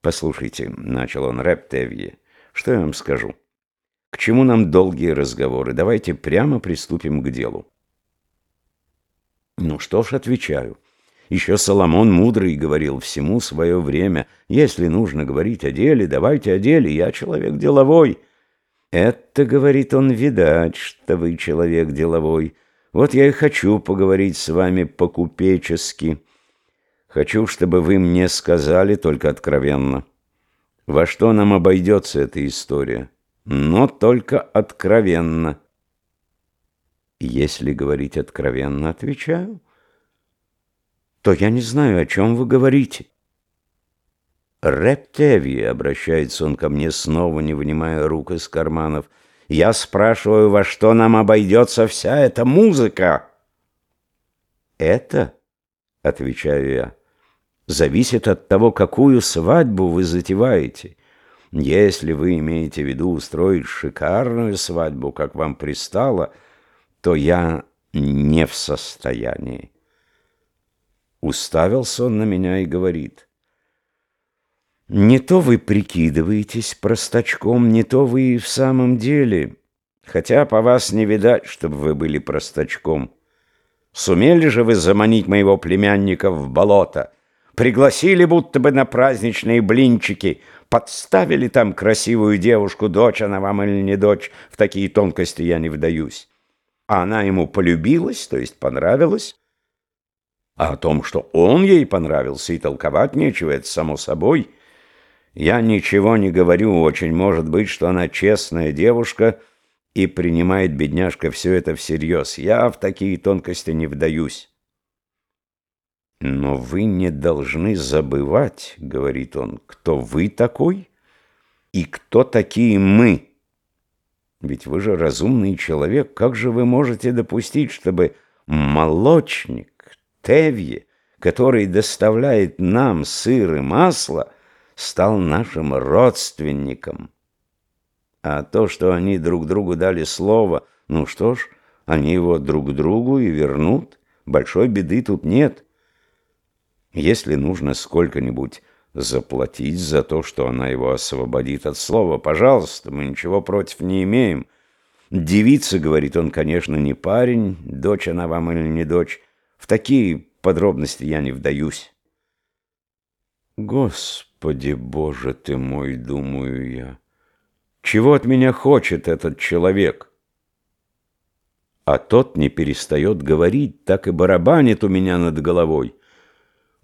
«Послушайте», — начал он рэп Тевье, — «что я вам скажу? К чему нам долгие разговоры? Давайте прямо приступим к делу». «Ну что ж, отвечаю. Еще Соломон Мудрый говорил всему свое время. Если нужно говорить о деле, давайте о деле, я человек деловой». «Это, — говорит он, — видать, что вы человек деловой. Вот я и хочу поговорить с вами по-купечески». Хочу, чтобы вы мне сказали, только откровенно, во что нам обойдется эта история, но только откровенно. Если говорить откровенно, отвечаю, то я не знаю, о чем вы говорите. Рептеви, обращается он ко мне снова, не вынимая рук из карманов, я спрашиваю, во что нам обойдется вся эта музыка? Это, отвечаю я, зависит от того, какую свадьбу вы затеваете. Если вы имеете в виду устроить шикарную свадьбу, как вам пристало, то я не в состоянии. Уставился он на меня и говорит. Не то вы прикидываетесь простачком, не то вы и в самом деле, хотя по вас не видать, чтобы вы были простачком. Сумели же вы заманить моего племянника в болото — Пригласили будто бы на праздничные блинчики, подставили там красивую девушку, дочь она вам или не дочь, в такие тонкости я не вдаюсь. А она ему полюбилась, то есть понравилась. А о том, что он ей понравился, и толковать нечего, это само собой. Я ничего не говорю, очень может быть, что она честная девушка и принимает, бедняжка, все это всерьез. Я в такие тонкости не вдаюсь. «Но вы не должны забывать, — говорит он, — кто вы такой и кто такие мы. Ведь вы же разумный человек, как же вы можете допустить, чтобы молочник, Тевье, который доставляет нам сыр и масло, стал нашим родственником? А то, что они друг другу дали слово, ну что ж, они его друг другу и вернут, большой беды тут нет». Если нужно сколько-нибудь заплатить за то, что она его освободит от слова, пожалуйста, мы ничего против не имеем. Девица, говорит он, конечно, не парень, дочь она вам или не дочь. В такие подробности я не вдаюсь. Господи, Боже ты мой, думаю я, чего от меня хочет этот человек? А тот не перестает говорить, так и барабанит у меня над головой.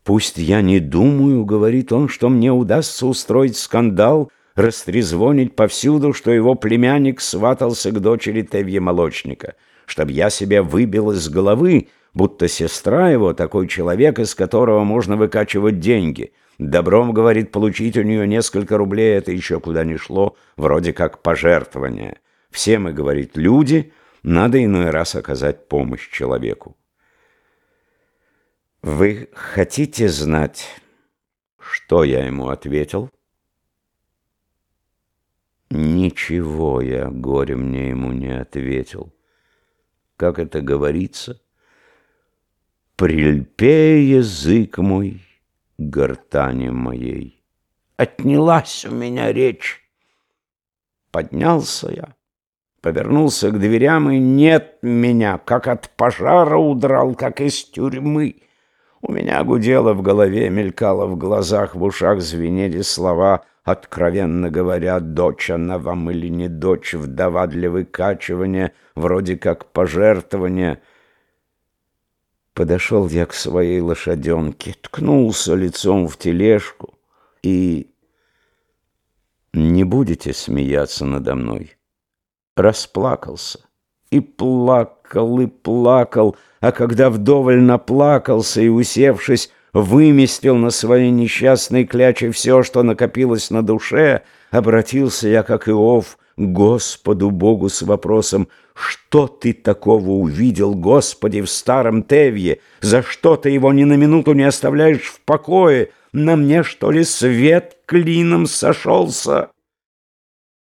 Пусть я не думаю, говорит он, что мне удастся устроить скандал, растрезвонить повсюду, что его племянник сватался к дочери Тевье Молочника, чтобы я себя выбил из головы, будто сестра его такой человек, из которого можно выкачивать деньги. Добром, говорит, получить у нее несколько рублей, это еще куда ни шло, вроде как пожертвование. Все мы, говорит, люди, надо иной раз оказать помощь человеку. Вы хотите знать, что я ему ответил? Ничего я, горе мне ему не ответил. Как это говорится? Прильпе язык мой гортани моей. Отнялась у меня речь. Поднялся я, повернулся к дверям, и нет меня, как от пожара удрал, как из тюрьмы. У меня гудело в голове, мелькало в глазах, в ушах звенели слова, откровенно говоря, дочь она вам или не дочь, вдова для выкачивания, вроде как пожертвования. Подошел я к своей лошаденке, ткнулся лицом в тележку и... Не будете смеяться надо мной? Расплакался и плакал, и плакал, а когда вдоволь наплакался и, усевшись, выместил на своей несчастной кляче все, что накопилось на душе, обратился я, как Иов, к Господу Богу с вопросом, «Что ты такого увидел, Господи, в старом Тевье? За что ты его ни на минуту не оставляешь в покое? На мне, что ли, свет клином сошелся?»